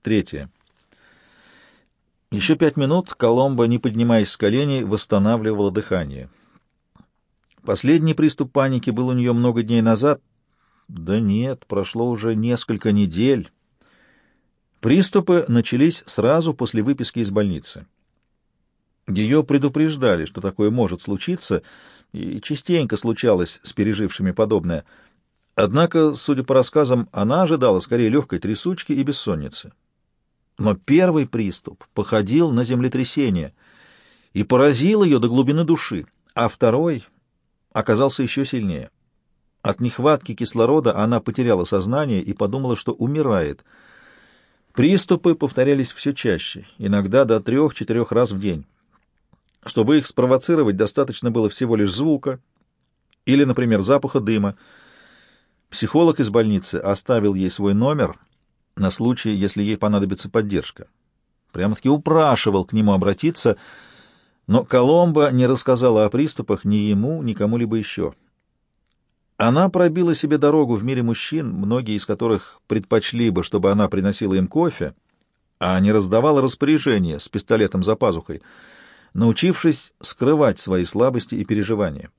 Третье. Еще пять минут Коломбо, не поднимаясь с коленей, восстанавливала дыхание. Последний приступ паники был у нее много дней назад. Да нет, прошло уже несколько недель. Приступы начались сразу после выписки из больницы. Ее предупреждали, что такое может случиться, и частенько случалось с пережившими подобное. Однако, судя по рассказам, она ожидала скорее легкой трясучки и бессонницы. Но первый приступ походил на землетрясение и поразил ее до глубины души, а второй оказался еще сильнее. От нехватки кислорода она потеряла сознание и подумала, что умирает. Приступы повторялись все чаще, иногда до трех-четырех раз в день. Чтобы их спровоцировать, достаточно было всего лишь звука или, например, запаха дыма. Психолог из больницы оставил ей свой номер на случай, если ей понадобится поддержка. Прямо-таки упрашивал к нему обратиться, но Коломба не рассказала о приступах ни ему, ни кому-либо еще. Она пробила себе дорогу в мире мужчин, многие из которых предпочли бы, чтобы она приносила им кофе, а не раздавала распоряжения с пистолетом за пазухой, научившись скрывать свои слабости и переживания.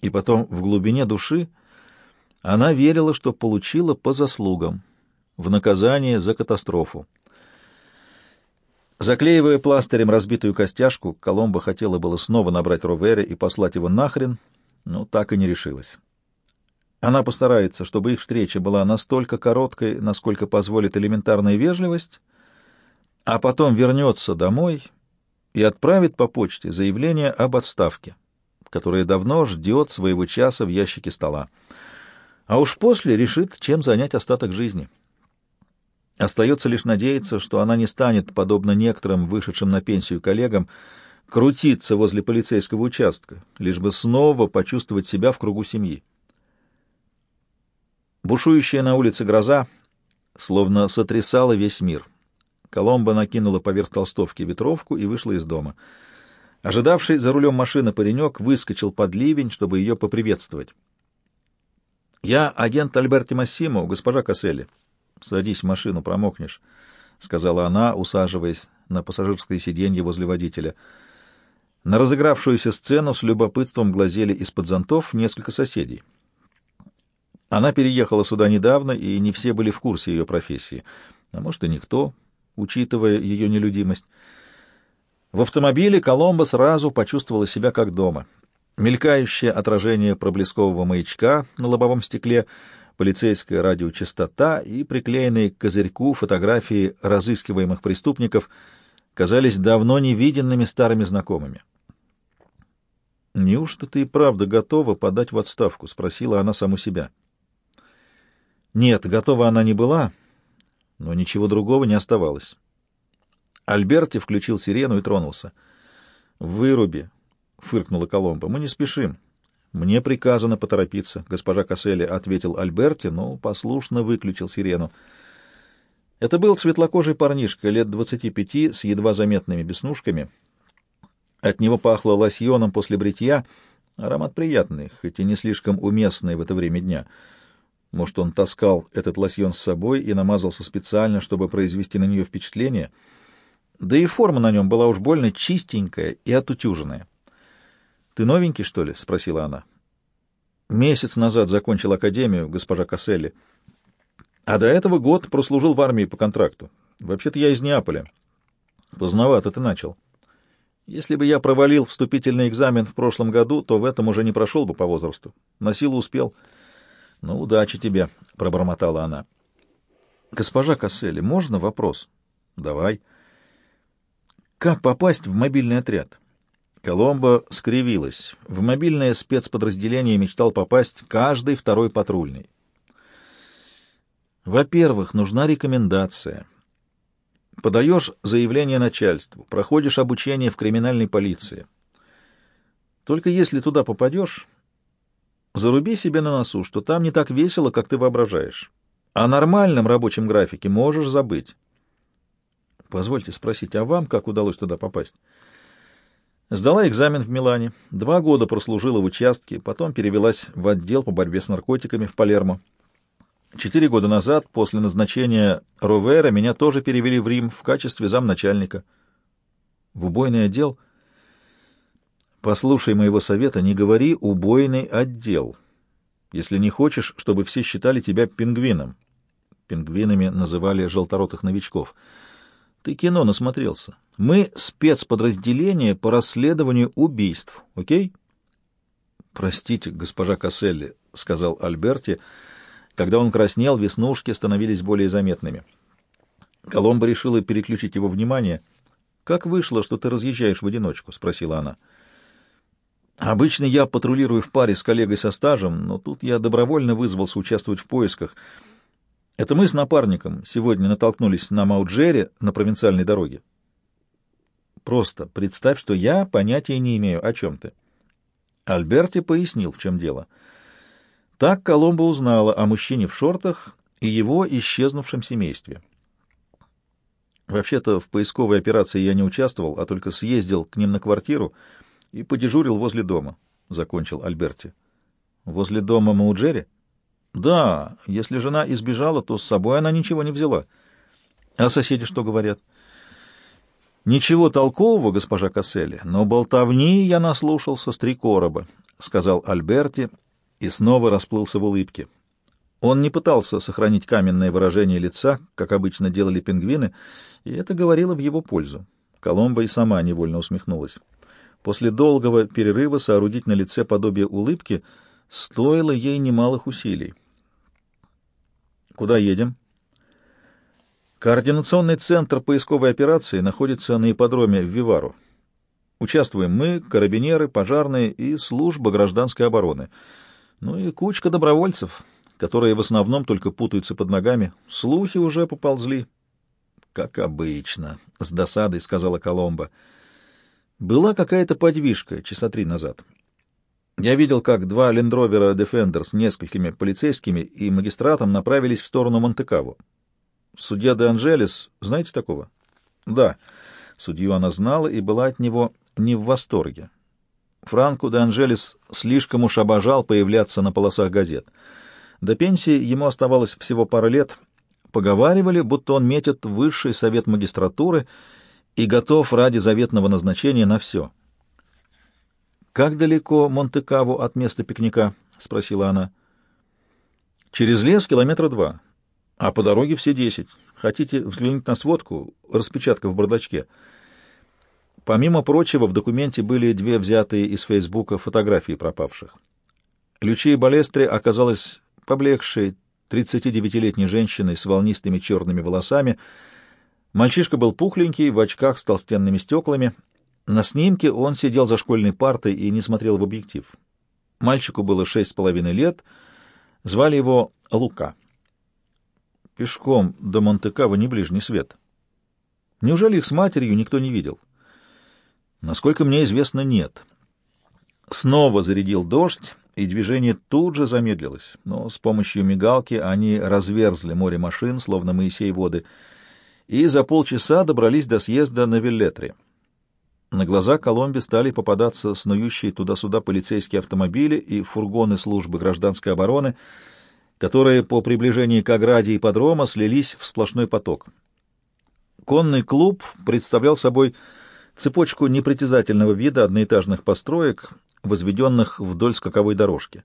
И потом в глубине души она верила, что получила по заслугам, в наказание за катастрофу. Заклеивая пластырем разбитую костяшку, Коломба хотела было снова набрать Ровере и послать его нахрен, но так и не решилась. Она постарается, чтобы их встреча была настолько короткой, насколько позволит элементарная вежливость, а потом вернется домой и отправит по почте заявление об отставке, которое давно ждет своего часа в ящике стола. А уж после решит, чем занять остаток жизни. Остается лишь надеяться, что она не станет, подобно некоторым вышедшим на пенсию коллегам, крутиться возле полицейского участка, лишь бы снова почувствовать себя в кругу семьи. Бушующая на улице гроза словно сотрясала весь мир. Коломба накинула поверх толстовки ветровку и вышла из дома. Ожидавший за рулем машины паренек выскочил под ливень, чтобы ее поприветствовать. «Я агент Альберти Массимо, госпожа Касселли», Садись в машину, промокнешь, — сказала она, усаживаясь на пассажирское сиденье возле водителя. На разыгравшуюся сцену с любопытством глазели из-под зонтов несколько соседей. Она переехала сюда недавно, и не все были в курсе ее профессии, а может и никто, учитывая ее нелюдимость. В автомобиле Коломбо сразу почувствовала себя как дома. Мелькающее отражение проблескового маячка на лобовом стекле — полицейская радиочастота и приклеенные к козырьку фотографии разыскиваемых преступников казались давно невиденными старыми знакомыми. «Неужто ты и правда готова подать в отставку?» — спросила она саму себя. Нет, готова она не была, но ничего другого не оставалось. Альберти включил сирену и тронулся. «Выруби!» — фыркнула Коломба. «Мы не спешим. «Мне приказано поторопиться», — госпожа Касселли ответил Альберти, но послушно выключил сирену. Это был светлокожий парнишка, лет двадцати пяти, с едва заметными беснушками. От него пахло лосьоном после бритья, аромат приятный, хоть и не слишком уместный в это время дня. Может, он таскал этот лосьон с собой и намазался специально, чтобы произвести на нее впечатление. Да и форма на нем была уж больно чистенькая и отутюженная. «Ты новенький, что ли?» — спросила она. «Месяц назад закончил академию, госпожа Касселли. А до этого год прослужил в армии по контракту. Вообще-то я из Неаполя. Поздновато ты начал. Если бы я провалил вступительный экзамен в прошлом году, то в этом уже не прошел бы по возрасту. На силу успел. Ну, удачи тебе, — пробормотала она. Госпожа Касселли, можно вопрос? Давай. Как попасть в мобильный отряд? Коломбо скривилась. В мобильное спецподразделение мечтал попасть каждый второй патрульный. Во-первых, нужна рекомендация. Подаешь заявление начальству, проходишь обучение в криминальной полиции. Только если туда попадешь, заруби себе на носу, что там не так весело, как ты воображаешь. О нормальном рабочем графике можешь забыть. Позвольте спросить, а вам как удалось туда попасть? Сдала экзамен в Милане, два года прослужила в участке, потом перевелась в отдел по борьбе с наркотиками в Палермо. Четыре года назад, после назначения Ровера, меня тоже перевели в Рим в качестве замначальника. В убойный отдел? Послушай моего совета, не говори «убойный отдел», если не хочешь, чтобы все считали тебя пингвином. Пингвинами называли желторотых новичков. Ты кино насмотрелся. Мы спецподразделение по расследованию убийств, окей? Простите, госпожа Касселли, — сказал Альберти, — когда он краснел, веснушки становились более заметными. Коломба решила переключить его внимание. «Как вышло, что ты разъезжаешь в одиночку?» — спросила она. «Обычно я патрулирую в паре с коллегой со стажем, но тут я добровольно вызвался участвовать в поисках. Это мы с напарником сегодня натолкнулись на Мауджере на провинциальной дороге. Просто представь, что я понятия не имею, о чем ты». Альберти пояснил, в чем дело — так Коломбо узнала о мужчине в шортах и его исчезнувшем семействе. Вообще-то в поисковой операции я не участвовал, а только съездил к ним на квартиру и подежурил возле дома, — закончил Альберти. — Возле дома Мауджери? — Да, если жена избежала, то с собой она ничего не взяла. — А соседи что говорят? — Ничего толкового, госпожа Касселли, но болтовни я наслушался с три короба, — сказал Альберти, и снова расплылся в улыбке. Он не пытался сохранить каменное выражение лица, как обычно делали пингвины, и это говорило в его пользу. Коломба и сама невольно усмехнулась. После долгого перерыва соорудить на лице подобие улыбки стоило ей немалых усилий. «Куда едем?» Координационный центр поисковой операции находится на ипподроме в Вивару. Участвуем мы, карабинеры, пожарные и служба гражданской обороны — ну и кучка добровольцев, которые в основном только путаются под ногами. Слухи уже поползли. — Как обычно, — с досадой сказала Коломба. Была какая-то подвижка часа три назад. Я видел, как два лендровера Defender с несколькими полицейскими и магистратом направились в сторону Монте-Каво. Судья де Анжелес, знаете такого? Да, судью она знала и была от него не в восторге. Франко де Анжелес слишком уж обожал появляться на полосах газет. До пенсии ему оставалось всего пара лет. Поговаривали, будто он метит высший совет магистратуры и готов ради заветного назначения на все. «Как далеко Монте-Каво от места пикника?» — спросила она. «Через лес километра два, а по дороге все десять. Хотите взглянуть на сводку? Распечатка в бардачке». Помимо прочего, в документе были две взятые из Фейсбука фотографии пропавших. Лючия Балестре оказалась поблекшей 39-летней женщиной с волнистыми черными волосами. Мальчишка был пухленький, в очках с толстенными стеклами. На снимке он сидел за школьной партой и не смотрел в объектив. Мальчику было шесть с половиной лет, звали его Лука. Пешком до Монте-Каво не ближний свет. Неужели их с матерью никто не видел? — Насколько мне известно, нет. Снова зарядил дождь, и движение тут же замедлилось, но с помощью мигалки они разверзли море машин, словно Моисей воды, и за полчаса добрались до съезда на Виллетре. На глаза Коломбе стали попадаться снующие туда-сюда полицейские автомобили и фургоны службы гражданской обороны, которые по приближении к ограде и подрома слились в сплошной поток. Конный клуб представлял собой цепочку непритязательного вида одноэтажных построек, возведенных вдоль скаковой дорожки.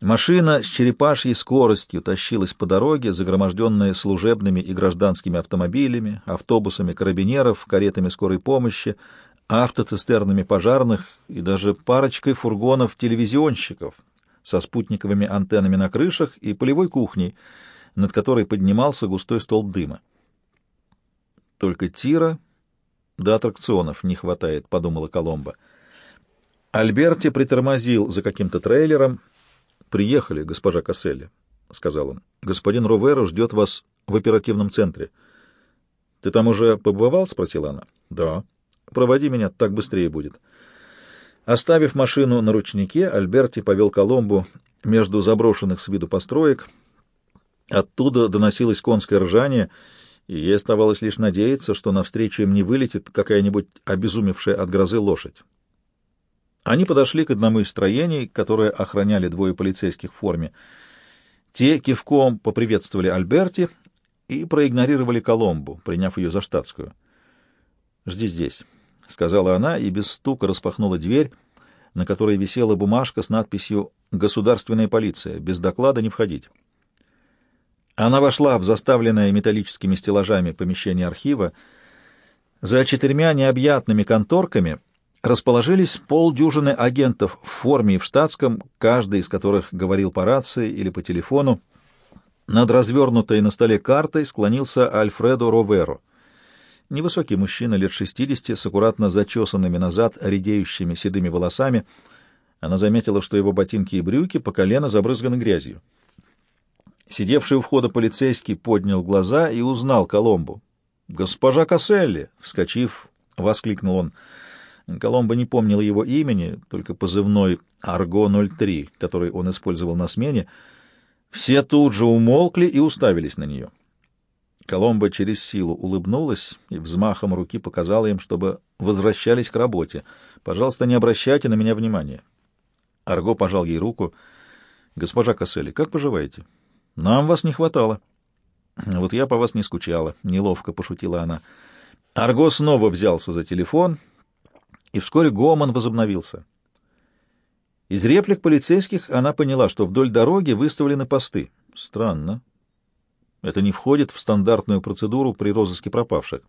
Машина с черепашьей скоростью тащилась по дороге, загроможденная служебными и гражданскими автомобилями, автобусами карабинеров, каретами скорой помощи, автоцистернами пожарных и даже парочкой фургонов-телевизионщиков со спутниковыми антеннами на крышах и полевой кухней, над которой поднимался густой столб дыма. Только Тира до аттракционов не хватает, — подумала Коломба. Альберти притормозил за каким-то трейлером. — Приехали, госпожа Касселли, — сказал он. — Господин Роверо ждет вас в оперативном центре. — Ты там уже побывал? — спросила она. — Да. — Проводи меня, так быстрее будет. Оставив машину на ручнике, Альберти повел Коломбу между заброшенных с виду построек. Оттуда доносилось конское ржание — и ей оставалось лишь надеяться, что навстречу им не вылетит какая-нибудь обезумевшая от грозы лошадь. Они подошли к одному из строений, которое охраняли двое полицейских в форме. Те кивком поприветствовали Альберти и проигнорировали Коломбу, приняв ее за штатскую. «Жди здесь», — сказала она и без стука распахнула дверь, на которой висела бумажка с надписью «Государственная полиция. Без доклада не входить». Она вошла в заставленное металлическими стеллажами помещение архива. За четырьмя необъятными конторками расположились полдюжины агентов в форме и в штатском, каждый из которых говорил по рации или по телефону. Над развернутой на столе картой склонился Альфредо Роверо. Невысокий мужчина лет шестидесяти с аккуратно зачесанными назад редеющими седыми волосами. Она заметила, что его ботинки и брюки по колено забрызганы грязью. Сидевший у входа полицейский поднял глаза и узнал Коломбу. «Госпожа Касселли!» — вскочив, воскликнул он. Коломбо не помнил его имени, только позывной «Арго-03», который он использовал на смене. Все тут же умолкли и уставились на нее. Коломбо через силу улыбнулась и взмахом руки показала им, чтобы возвращались к работе. «Пожалуйста, не обращайте на меня внимания». Арго пожал ей руку. «Госпожа Касселли, как поживаете?» Нам вас не хватало. Вот я по вас не скучала, — неловко пошутила она. Арго снова взялся за телефон, и вскоре гомон возобновился. Из реплик полицейских она поняла, что вдоль дороги выставлены посты. Странно. Это не входит в стандартную процедуру при розыске пропавших.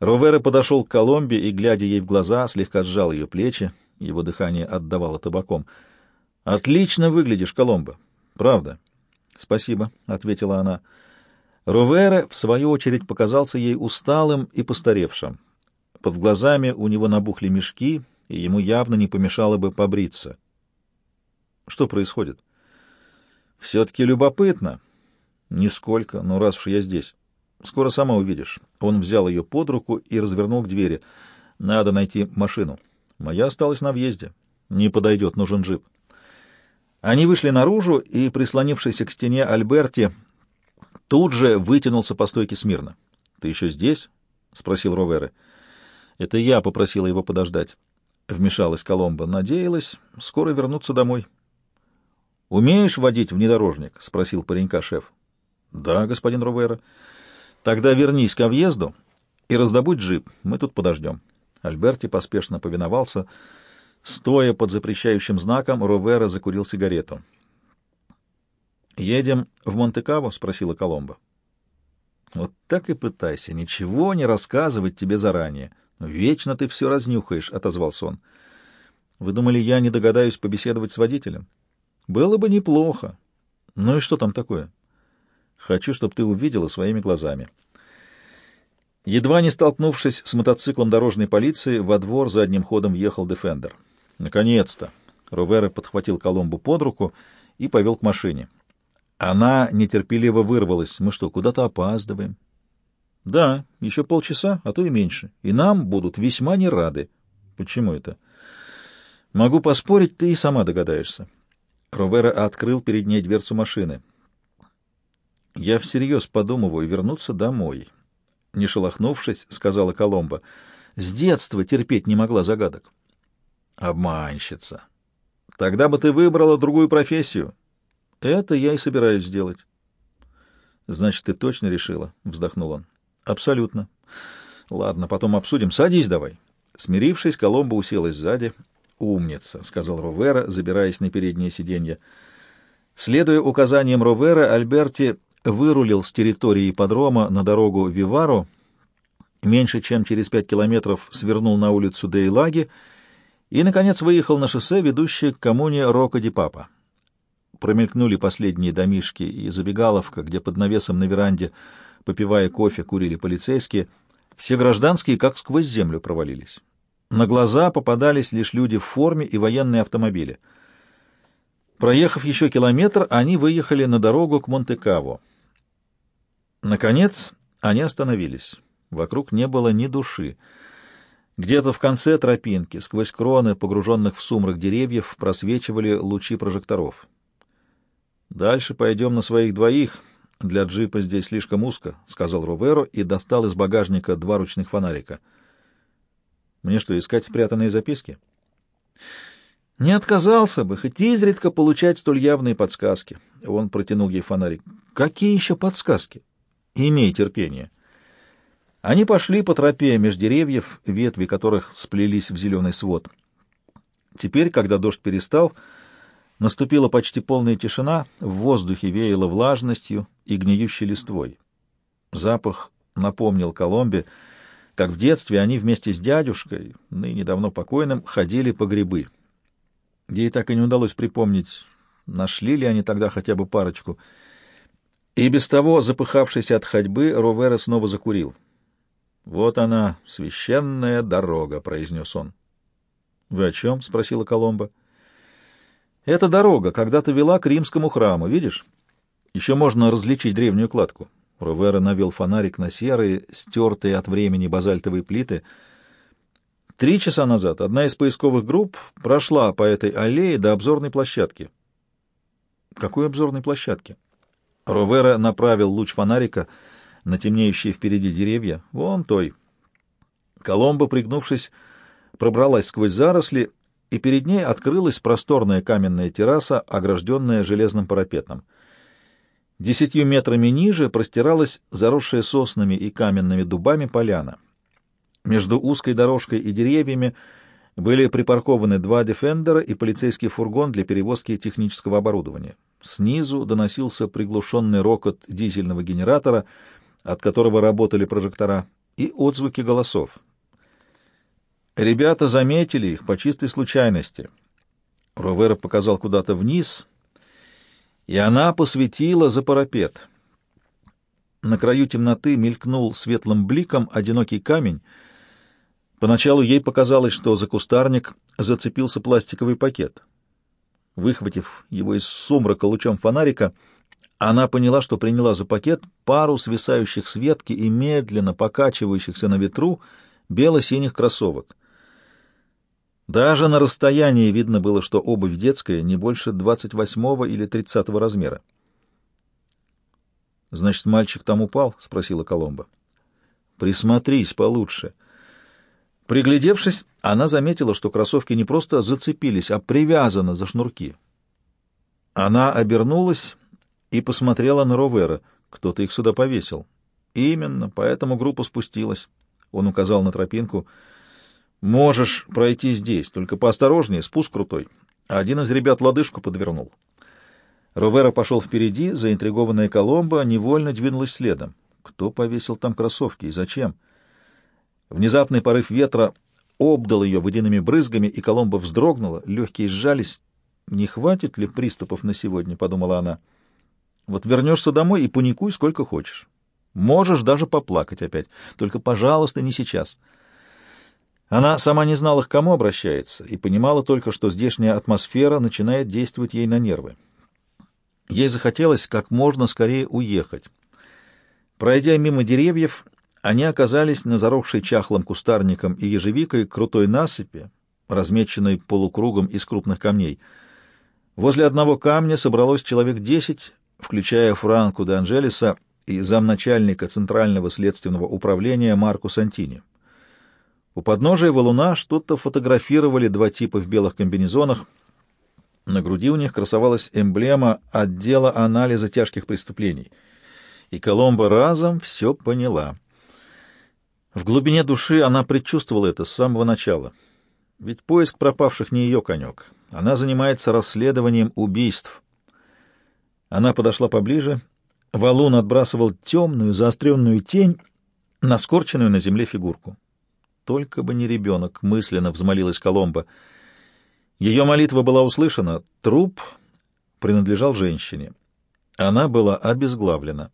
Ровера подошел к Коломбе и, глядя ей в глаза, слегка сжал ее плечи. Его дыхание отдавало табаком. «Отлично выглядишь, Коломбо. Правда. «Спасибо», — ответила она. Ровера, в свою очередь, показался ей усталым и постаревшим. Под глазами у него набухли мешки, и ему явно не помешало бы побриться. Что происходит? Все-таки любопытно. Нисколько, но раз уж я здесь. Скоро сама увидишь. Он взял ее под руку и развернул к двери. Надо найти машину. Моя осталась на въезде. Не подойдет, нужен джип. Они вышли наружу, и, прислонившийся к стене Альберти, тут же вытянулся по стойке смирно. — Ты еще здесь? — спросил Ровера. — Это я попросила его подождать. Вмешалась Коломба. Надеялась скоро вернуться домой. — Умеешь водить внедорожник? — спросил паренька шеф. — Да, господин Ровера. — Тогда вернись ко въезду и раздобудь джип. Мы тут подождем. Альберти поспешно повиновался. — Стоя под запрещающим знаком, Ровера закурил сигарету. «Едем в Монте-Каво?» — спросила Коломба. «Вот так и пытайся, ничего не рассказывать тебе заранее. Вечно ты все разнюхаешь», — отозвался он. «Вы думали, я не догадаюсь побеседовать с водителем?» «Было бы неплохо. Ну и что там такое?» «Хочу, чтобы ты увидела своими глазами». Едва не столкнувшись с мотоциклом дорожной полиции, во двор задним ходом въехал «Дефендер». Наконец-то! Ровера подхватил Коломбу под руку и повел к машине. Она нетерпеливо вырвалась. Мы что, куда-то опаздываем? Да, еще полчаса, а то и меньше. И нам будут весьма не рады. Почему это? Могу поспорить, ты и сама догадаешься. Ровера открыл перед ней дверцу машины. Я всерьез подумываю вернуться домой. Не шелохнувшись, сказала Коломба. С детства терпеть не могла загадок. Обманщица. Тогда бы ты выбрала другую профессию. Это я и собираюсь сделать. Значит, ты точно решила? Вздохнул он. Абсолютно. Ладно, потом обсудим. Садись давай. Смирившись, Коломбо уселась сзади. «Умница», — сказал Ровера, забираясь на переднее сиденье. Следуя указаниям Ровера, Альберти вырулил с территории ипподрома на дорогу Виваро, меньше чем через пять километров свернул на улицу Дейлаги и, наконец, выехал на шоссе, ведущее к коммуне Рока-ди-Папа. Промелькнули последние домишки и забегаловка, где под навесом на веранде, попивая кофе, курили полицейские. Все гражданские как сквозь землю провалились. На глаза попадались лишь люди в форме и военные автомобили. Проехав еще километр, они выехали на дорогу к Монте-Каво. Наконец, они остановились. Вокруг не было ни души. Где-то в конце тропинки, сквозь кроны, погруженных в сумрак деревьев, просвечивали лучи прожекторов. «Дальше пойдем на своих двоих. Для джипа здесь слишком узко», — сказал Роверо и достал из багажника два ручных фонарика. «Мне что, искать спрятанные записки?» Не отказался бы, хоть изредка получать столь явные подсказки. Он протянул ей фонарик. Какие еще подсказки? Имей терпение. Они пошли по тропе меж деревьев, ветви которых сплелись в зеленый свод. Теперь, когда дождь перестал, наступила почти полная тишина, в воздухе веяло влажностью и гниющей листвой. Запах напомнил Коломбе, как в детстве они вместе с дядюшкой, ныне давно покойным, ходили по грибы. Ей так и не удалось припомнить, нашли ли они тогда хотя бы парочку. И без того, запыхавшийся от ходьбы, Ровера снова закурил. «Вот она, священная дорога», — произнес он. «Вы о чем?» — спросила Коломба. «Эта дорога когда-то вела к римскому храму, видишь? Еще можно различить древнюю кладку». Ровера навел фонарик на серые, стертые от времени базальтовые плиты — Три часа назад одна из поисковых групп прошла по этой аллее до обзорной площадки. Какой обзорной площадки? Ровера направил луч фонарика на темнеющие впереди деревья. Вон той. Коломба, пригнувшись, пробралась сквозь заросли, и перед ней открылась просторная каменная терраса, огражденная железным парапетом. Десятью метрами ниже простиралась заросшая соснами и каменными дубами поляна. Между узкой дорожкой и деревьями были припаркованы два «Дефендера» и полицейский фургон для перевозки технического оборудования. Снизу доносился приглушенный рокот дизельного генератора, от которого работали прожектора, и отзвуки голосов. Ребята заметили их по чистой случайности. Ровера показал куда-то вниз, и она посветила за парапет. На краю темноты мелькнул светлым бликом одинокий камень — Поначалу ей показалось, что за кустарник зацепился пластиковый пакет. Выхватив его из сумрака лучом фонарика, она поняла, что приняла за пакет пару свисающих с ветки и медленно покачивающихся на ветру бело-синих кроссовок. Даже на расстоянии видно было, что обувь детская не больше 28 или 30 размера. «Значит, мальчик там упал?» — спросила Коломба. «Присмотрись получше». Приглядевшись, она заметила, что кроссовки не просто зацепились, а привязаны за шнурки. Она обернулась и посмотрела на Ровера. Кто-то их сюда повесил. Именно, поэтому группа спустилась. Он указал на тропинку. Можешь пройти здесь, только поосторожнее, спуск крутой. Один из ребят лодыжку подвернул. Ровера пошел впереди, заинтригованная Коломба невольно двинулась следом. Кто повесил там кроссовки и зачем? — Внезапный порыв ветра обдал ее водяными брызгами, и Коломба вздрогнула, легкие сжались. «Не хватит ли приступов на сегодня?» — подумала она. «Вот вернешься домой и паникуй сколько хочешь. Можешь даже поплакать опять. Только, пожалуйста, не сейчас». Она сама не знала, к кому обращается, и понимала только, что здешняя атмосфера начинает действовать ей на нервы. Ей захотелось как можно скорее уехать. Пройдя мимо деревьев, они оказались на заросшей чахлым кустарником и ежевикой крутой насыпи, размеченной полукругом из крупных камней. Возле одного камня собралось человек десять, включая Франку де Анжелеса и замначальника Центрального следственного управления Марку Сантини. У подножия валуна что-то фотографировали два типа в белых комбинезонах. На груди у них красовалась эмблема отдела анализа тяжких преступлений. И Коломбо разом все поняла — в глубине души она предчувствовала это с самого начала. Ведь поиск пропавших не ее конек. Она занимается расследованием убийств. Она подошла поближе. Валун отбрасывал темную, заостренную тень на скорченную на земле фигурку. «Только бы не ребенок», — мысленно взмолилась Коломба. Ее молитва была услышана. Труп принадлежал женщине. Она была обезглавлена.